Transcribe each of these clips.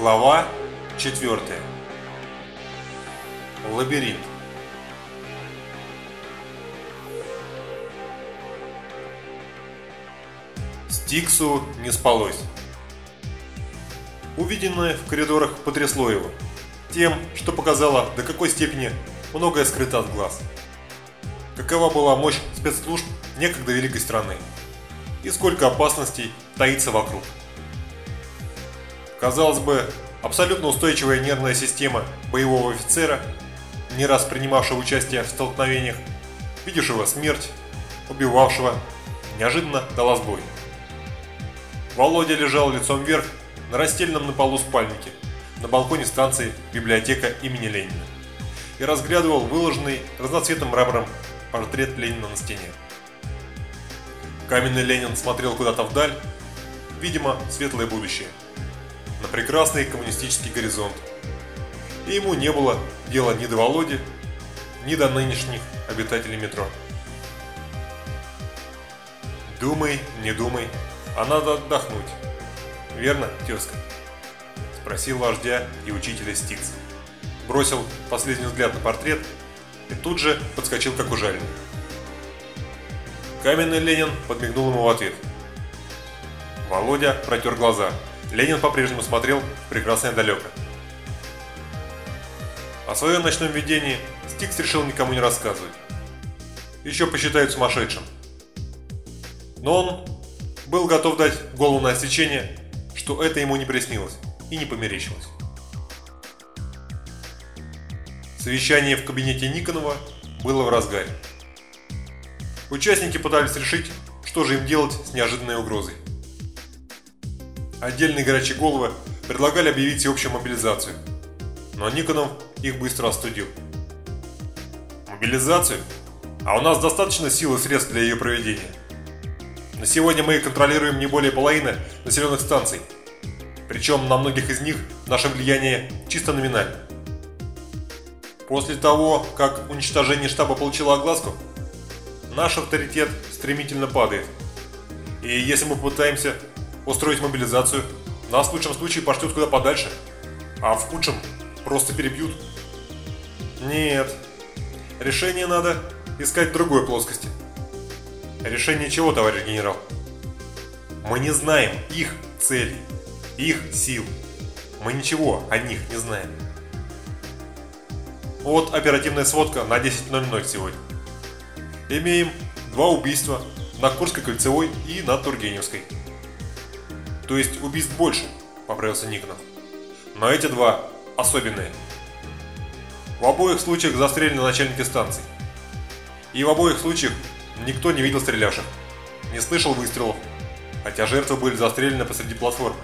Глава 4. Лабиринт. Стиксу не спалось. Увиденное в коридорах потрясло его. Тем, что показало, до какой степени многое скрыто от глаз. Какова была мощь спецслужб некогда великой страны. И сколько опасностей таится вокруг. Казалось бы, абсолютно устойчивая нервная система боевого офицера, не раз принимавшего участие в столкновениях, видевшего смерть, убивавшего, неожиданно дала сбой. Володя лежал лицом вверх на расстеленном на полу спальнике на балконе станции библиотека имени Ленина и разглядывал выложенный разноцветным мрамором портрет Ленина на стене. Каменный Ленин смотрел куда-то вдаль, видимо, светлое будущее на прекрасный коммунистический горизонт. И ему не было дела ни до Володи, ни до нынешних обитателей метро. Думай, не думай, а надо отдохнуть. Верно, тезка? Спросил вождя и учителя Стикс. Бросил последний взгляд на портрет и тут же подскочил как ужаленный. Каменный Ленин подмигнул ему в ответ. Володя протер глаза. Ленин по-прежнему смотрел прекрасное далеко. О своем ночном видении Стикс решил никому не рассказывать. Еще посчитают сумасшедшим. Но он был готов дать голову на отсечение, что это ему не приснилось и не померещилось. Совещание в кабинете Никонова было в разгаре. Участники пытались решить, что же им делать с неожиданной угрозой. Отдельные горячие головы предлагали объявить всеобщую мобилизацию, но Никонов их быстро остудил. Мобилизацию? А у нас достаточно сил и средств для ее проведения. На сегодня мы контролируем не более половины населенных станций. Причем на многих из них наше влияние чисто номинально. После того, как уничтожение штаба получило огласку, наш авторитет стремительно падает. И если мы попытаемся устроить мобилизацию, нас в лучшем случае пошлют куда подальше, а в худшем просто перебьют. Нет, решение надо искать в другой плоскости. Решение чего, товарищ генерал? Мы не знаем их целей, их сил. Мы ничего о них не знаем. Вот оперативная сводка на 10.00 сегодня. Имеем два убийства на Курской кольцевой и на Тургеневской. То есть убийств больше, поправился Никонов. Но эти два особенные. В обоих случаях застрелены начальники станций. И в обоих случаях никто не видел стрелявших, не слышал выстрелов, хотя жертвы были застрелены посреди платформы.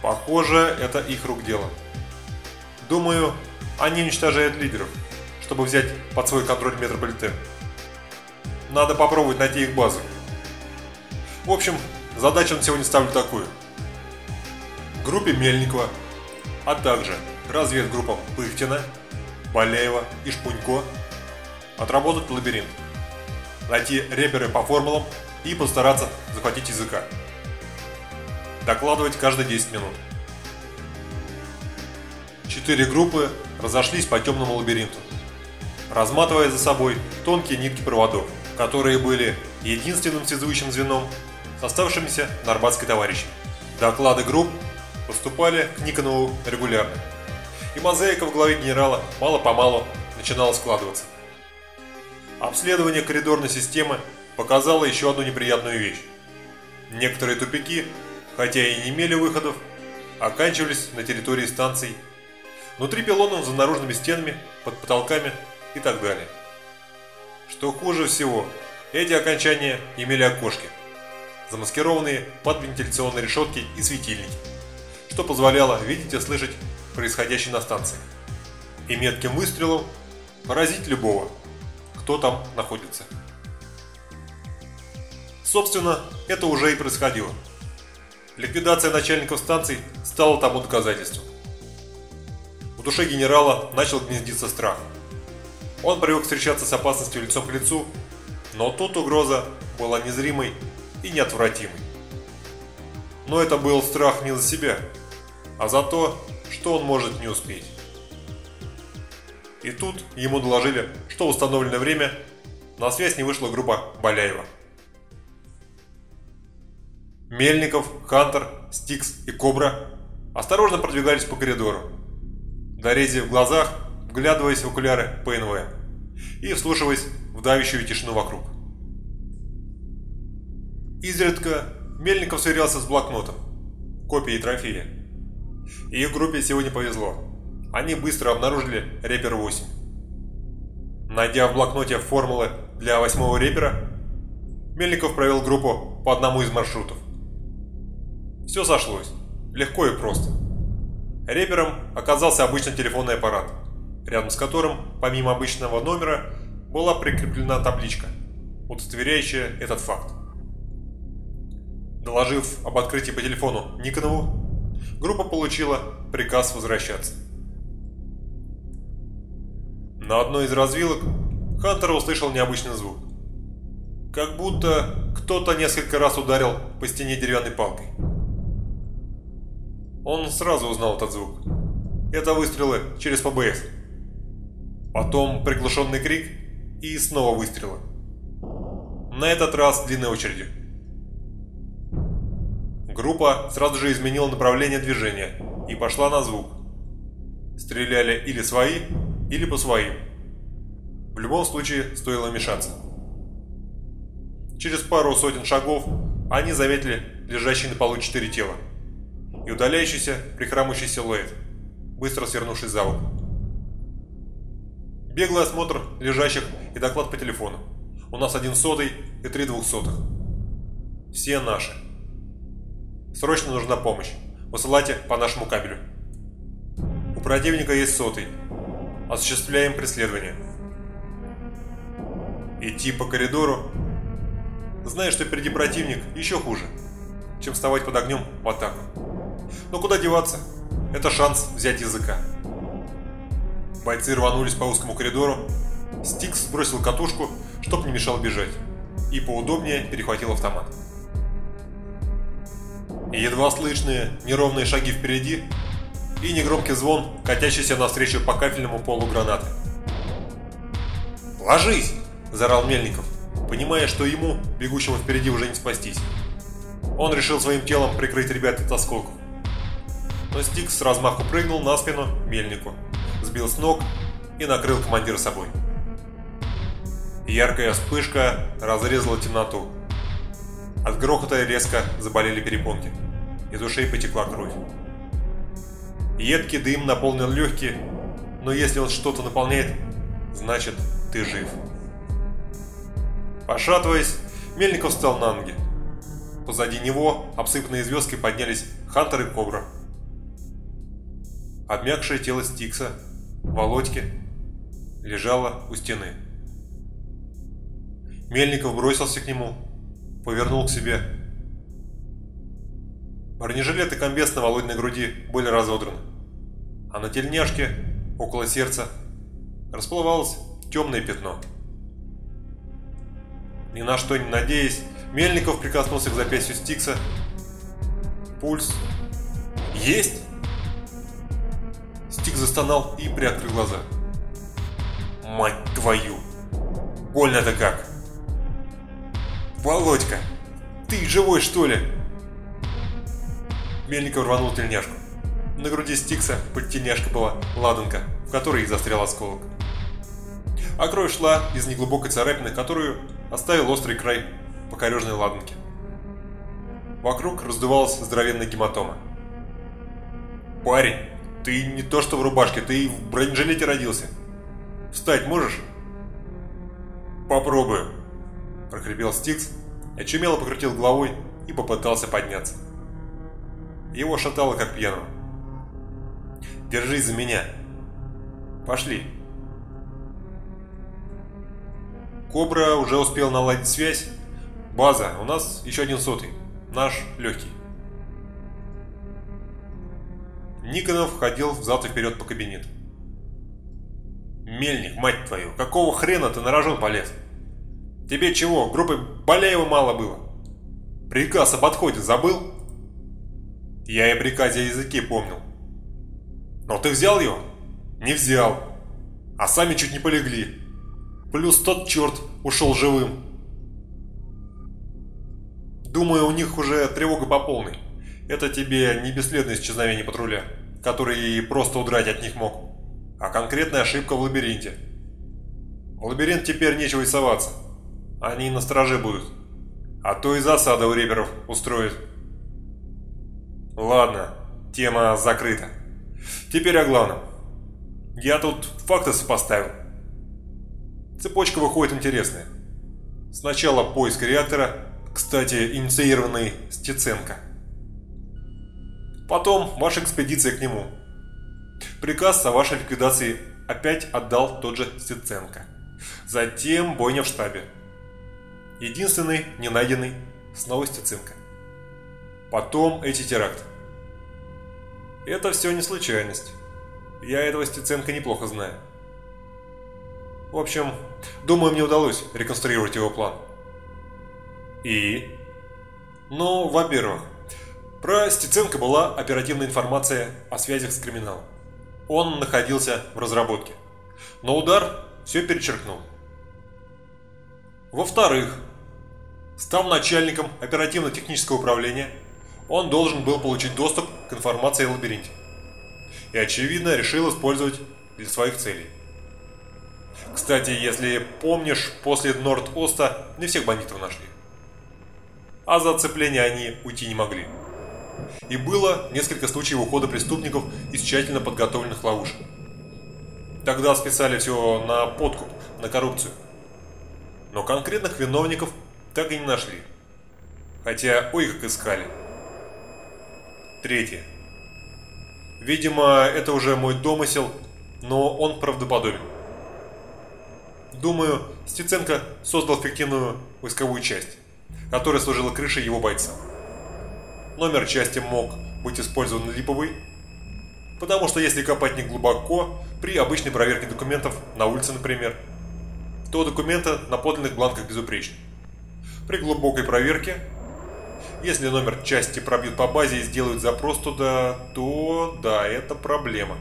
Похоже, это их рук дело. Думаю, они уничтожают лидеров, чтобы взять под свой контроль метрополитен. Надо попробовать найти их базу. В общем, Задачу на сегодня ставлю такую. Группе Мельникова, а также разведгруппам Пыхтина, Балеева и Шпунько отработать лабиринт, найти реперы по формулам и постараться захватить языка. Докладывать каждые 10 минут. Четыре группы разошлись по темному лабиринту, разматывая за собой тонкие нитки проводов, которые были единственным связующим звеном с оставшимися на Арбатской товарищами. Доклады групп поступали к Никонову регулярно. И мозаика в голове генерала мало-помалу начинала складываться. Обследование коридорной системы показало еще одну неприятную вещь. Некоторые тупики, хотя и не имели выходов, оканчивались на территории станций, внутри пилонов за наружными стенами, под потолками и так далее. Что хуже всего, эти окончания имели окошки, замаскированные под вентиляционные решетки и светильники, что позволяло видеть и слышать происходящее на станции. И метким выстрелом поразить любого, кто там находится. Собственно, это уже и происходило. Ликвидация начальников станций стала тому доказательством. В душе генерала начал гнездиться страх. Он привык встречаться с опасностью лицом к лицу, но тут угроза была незримой и неотвратимый. Но это был страх не за себя, а за то, что он может не успеть. И тут ему доложили, что в установленное время на связь не вышла группа Баляева. Мельников, Хантер, Стикс и Кобра осторожно продвигались по коридору, дорези в глазах, вглядываясь в окуляры ПНВ и вслушиваясь в давящую тишину вокруг. Изредка Мельников сверялся с блокнотом, копией трофея. И их группе сегодня повезло. Они быстро обнаружили репер 8. Найдя в блокноте формулы для восьмого репера, Мельников провел группу по одному из маршрутов. Все сошлось. Легко и просто. Репером оказался обычный телефонный аппарат, рядом с которым, помимо обычного номера, была прикреплена табличка, удостоверяющая этот факт. Доложив об открытии по телефону Никонову, группа получила приказ возвращаться. На одной из развилок Хантер услышал необычный звук. Как будто кто-то несколько раз ударил по стене деревянной палкой. Он сразу узнал этот звук. Это выстрелы через ПБС. Потом приглушенный крик и снова выстрелы. На этот раз длинной очередью. Группа сразу же изменила направление движения и пошла на звук. Стреляли или свои, или по своим. В любом случае стоило мешаться. Через пару сотен шагов они заметили лежащие на полу четыре тела и удаляющийся прихрамывающий силуэт, быстро свернувшись за угол. Беглый осмотр лежащих и доклад по телефону. У нас один сотый и три двухсотых. Все наши. Срочно нужна помощь. Высылайте по нашему кабелю. У противника есть сотый. Осуществляем преследование. Идти по коридору, зная, что впереди противник, еще хуже, чем вставать под огнем в атаку. Но куда деваться? Это шанс взять языка. Бойцы рванулись по узкому коридору. Стикс сбросил катушку, чтоб не мешал бежать, и поудобнее перехватил автомат едва слышные неровные шаги впереди, и негромкий звон, катящийся навстречу по кафельному полу гранаты. «Ложись!» – заорал Мельников, понимая, что ему, бегущему впереди, уже не спастись. Он решил своим телом прикрыть ребят от осколков. Но Стикс с размаху прыгнул на спину Мельнику, сбил с ног и накрыл командира собой. Яркая вспышка разрезала темноту. От грохота резко заболели перепонки. Из ушей потекла кровь. Едкий дым наполнил легкие, но если он что-то наполняет, значит ты жив. Пошатываясь, Мельников встал на ноги. Позади него, обсыпанные звездкой, поднялись Хантер и Кобра. Обмякшее тело Стикса, Володьки, лежало у стены. Мельников бросился к нему, повернул к себе. Бронежилет и комбез на Володиной груди были разодраны, а на тельняшке, около сердца, расплывалось темное пятно. Ни на что не надеясь, Мельников прикоснулся к запястью Стикса. Пульс. Есть! Стик застонал и приоткрыл глаза. Мать твою! Больно-то как! «Володька, ты живой, что ли?» Мельников рванул тельняшку. На груди Стикса под тельняшкой была ладанка, в которой и застрял осколок. А кровь шла из неглубокой царапины, которую оставил острый край покорежной ладанки. Вокруг раздувалась здоровенная гематома. «Парень, ты не то что в рубашке, ты в бронежилете родился. Встать можешь?» «Попробую», – прохрипел Стикс, очумело покрутил головой и попытался подняться. Его шатало как пьяного. «Держись за меня!» «Пошли!» Кобра уже успел наладить связь. «База, у нас еще один сотый. Наш легкий». Никонов ходил взад и вперед по кабинету. «Мельник, мать твою, какого хрена ты на рожон полез?» Тебе чего, группы Баляева мало было? Приказ о подходе забыл? Я и приказе о языке помнил. Но ты взял его? Не взял. А сами чуть не полегли. Плюс тот черт ушел живым. Думаю, у них уже тревога по полной. Это тебе не бесследное исчезновение патруля, который просто удрать от них мог, а конкретная ошибка в лабиринте. В лабиринт теперь нечего и соваться. Они на страже будут. А то и засада у реперов устроит. Ладно, тема закрыта. Теперь о главном. Я тут факты сопоставил. Цепочка выходит интересная. Сначала поиск реактора, кстати, инициированный Стеценко. Потом ваша экспедиция к нему. Приказ о вашей ликвидации опять отдал тот же Стеценко. Затем бойня в штабе. Единственный не найденный снова Стеценко. Потом эти теракты. Это все не случайность. Я этого Стеценко неплохо знаю. В общем, думаю, мне удалось реконструировать его план. И? Ну, во-первых, про Стеценко была оперативная информация о связях с криминалом. Он находился в разработке. Но удар все перечеркнул. Во-вторых, став начальником оперативно-технического управления, он должен был получить доступ к информации о лабиринте. И, очевидно, решил использовать для своих целей. Кстати, если помнишь, после Норд-Оста не всех бандитов нашли. А за оцепление они уйти не могли. И было несколько случаев ухода преступников из тщательно подготовленных ловушек. Тогда списали все на подкуп, на коррупцию. Но конкретных виновников так и не нашли. Хотя, ой, как искали. Третье. Видимо, это уже мой домысел, но он правдоподобен. Думаю, Стеценко создал фиктивную войсковую часть, которая служила крышей его бойцам. Номер части мог быть использован липовый, потому что если копать не глубоко, при обычной проверке документов на улице, например, то документы на подлинных бланках безупречны. При глубокой проверке если номер части пробьют по базе и сделают запрос туда, то да, это проблема.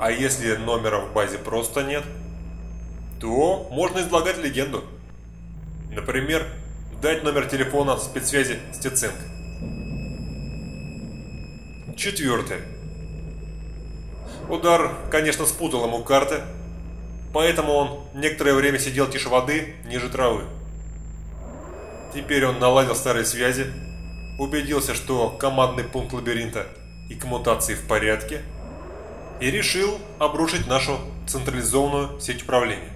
А если номера в базе просто нет, то можно излагать легенду. Например, дать номер телефона спецсвязи Стеценко. Четвертое. Удар, конечно, спутал ему карты, поэтому он некоторое время сидел тише воды, ниже травы. Теперь он наладил старые связи, убедился, что командный пункт лабиринта и коммутации в порядке, и решил обрушить нашу централизованную сеть управления.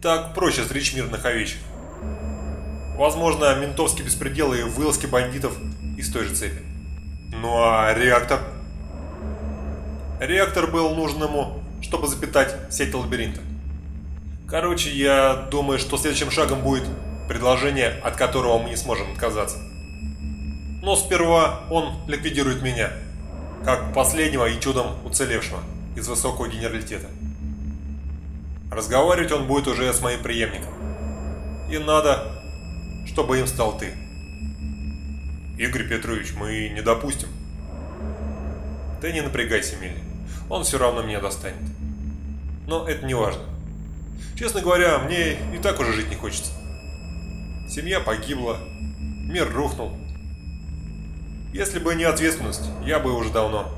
Так проще стричь мирных овечек. Возможно, ментовские беспределы и вылазки бандитов из той же цепи. Ну а реактор? Реактор был нужен ему, чтобы запитать сеть лабиринта. Короче, я думаю, что следующим шагом будет предложение, от которого мы не сможем отказаться. Но сперва он ликвидирует меня, как последнего и чудом уцелевшего из высокого генералитета. Разговаривать он будет уже с моим преемником. И надо, чтобы им стал ты. Игорь Петрович, мы не допустим. Ты не напрягайся, Милли. Он все равно меня достанет. Но это не важно. Честно говоря, мне и так уже жить не хочется. Семья погибла, мир рухнул. Если бы не ответственность, я бы уже давно.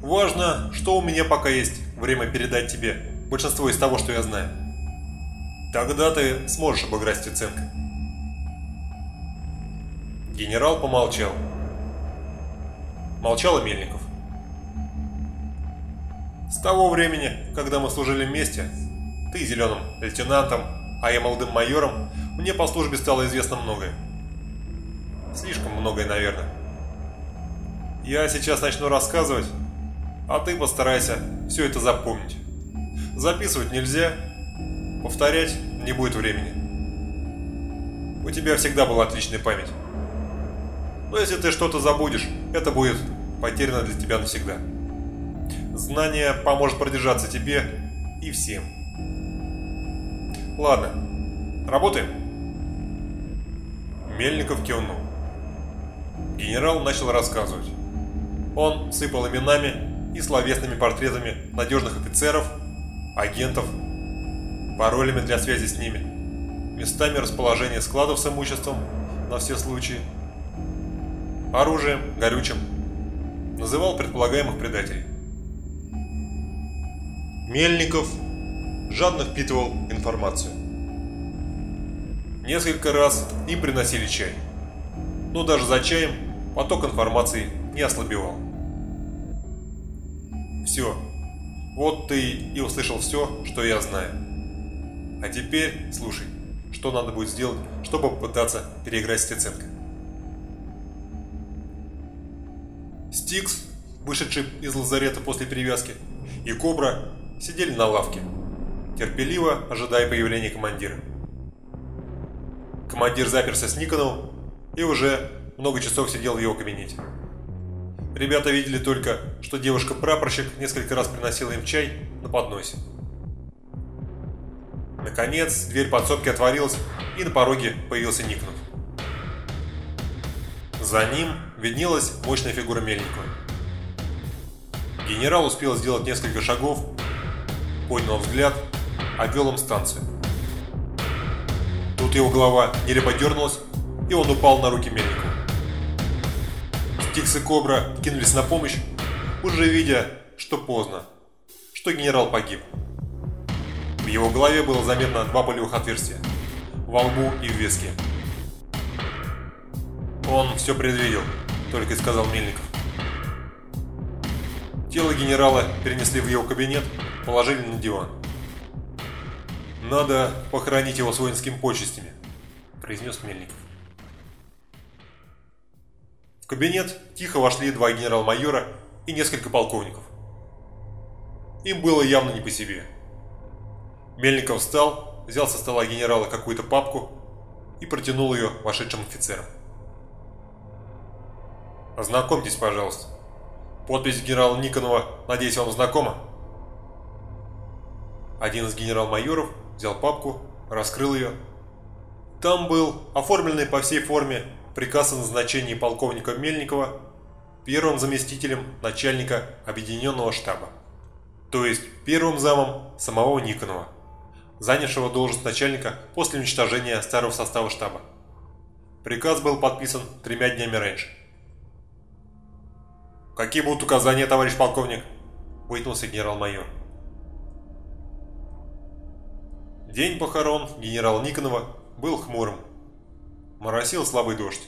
Важно, что у меня пока есть время передать тебе большинство из того, что я знаю. Тогда ты сможешь обыграть Стеценко. Генерал помолчал. Молчал и Мельников. С того времени, когда мы служили вместе, ты зеленым лейтенантом, а я молодым майором, мне по службе стало известно многое. Слишком многое, наверное. Я сейчас начну рассказывать, а ты постарайся все это запомнить. Записывать нельзя, повторять не будет времени. У тебя всегда была отличная память. Но если ты что-то забудешь, это будет потеряно для тебя навсегда. Знание поможет продержаться тебе и всем. Ладно, работаем. Мельников кивнул. Генерал начал рассказывать. Он сыпал именами и словесными портретами надежных офицеров, агентов, паролями для связи с ними, местами расположения складов с имуществом на все случаи, оружием, горючим, называл предполагаемых предателей. Мельников жадно впитывал информацию. Несколько раз им приносили чай, но даже за чаем поток информации не ослабевал. Все, вот ты и услышал все, что я знаю. А теперь слушай, что надо будет сделать, чтобы попытаться переиграть Стеценко. Стикс, вышедший из лазарета после перевязки, и Кобра сидели на лавке, терпеливо ожидая появления командира. Командир заперся с Никоновым и уже много часов сидел в его кабинете. Ребята видели только, что девушка-прапорщик несколько раз приносила им чай на подносе. Наконец, дверь подсобки отворилась, и на пороге появился Никонов. За ним виднелась мощная фигура Мельникова. Генерал успел сделать несколько шагов, поднял взгляд, обвел им станцию. Тут его голова нелепо дернулась, и он упал на руки Мельникова. Стикс и Кобра кинулись на помощь, уже видя, что поздно, что генерал погиб. В его голове было заметно два полевых отверстия – во лбу и в виске. Он все предвидел, только и сказал Мельников. Тело генерала перенесли в его кабинет, положили на диван. «Надо похоронить его с воинскими почестями», – произнес Мельников. В кабинет тихо вошли два генерал-майора и несколько полковников. Им было явно не по себе. Мельников встал, взял со стола генерала какую-то папку и протянул ее вошедшим офицерам. «Ознакомьтесь, пожалуйста. Подпись генерала Никонова, надеюсь, вам знакома?» Один из генерал-майоров взял папку, раскрыл ее. Там был оформленный по всей форме приказ о назначении полковника Мельникова первым заместителем начальника объединенного штаба, то есть первым замом самого Никонова занявшего должность начальника после уничтожения старого состава штаба. Приказ был подписан тремя днями раньше. «Какие будут указания, товарищ полковник?» – вытянулся генерал-майор. День похорон генерала Никонова был хмурым. Моросил слабый дождь.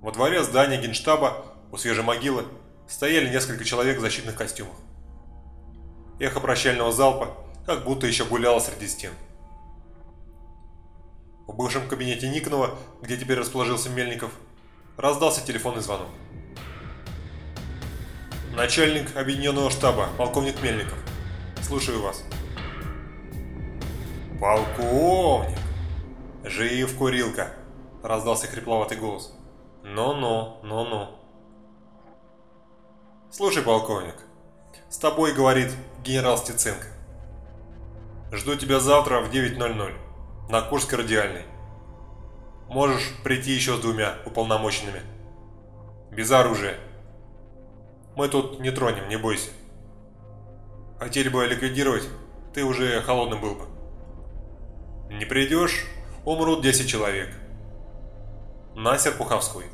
Во дворе здания генштаба у свежей могилы стояли несколько человек в защитных костюмах. Эхо прощального залпа как будто еще гуляла среди стен. В бывшем кабинете Никонова, где теперь расположился Мельников, раздался телефонный звонок. Начальник объединенного штаба, полковник Мельников. Слушаю вас. Полковник! Жив, курилка! Раздался хрипловатый голос. Ну-ну, ну-ну. Слушай, полковник, с тобой говорит генерал Стеценко. Жду тебя завтра в 9.00 на Курской радиальной. Можешь прийти еще с двумя уполномоченными. Без оружия. Мы тут не тронем, не бойся. Хотели бы ликвидировать, ты уже холодным был бы. Не придешь, умрут 10 человек. На Серпуховской.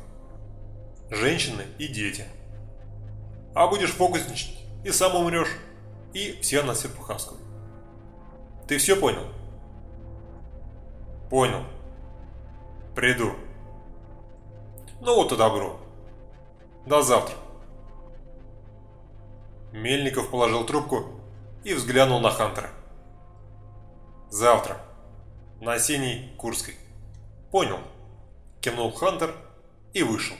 Женщины и дети. А будешь фокусничать, и сам умрешь, и все на Серпуховской. Ты все понял? Понял. Приду. Ну вот и добро. До завтра. Мельников положил трубку и взглянул на Хантера. Завтра. На осенней Курской. Понял. Кивнул Хантер и вышел.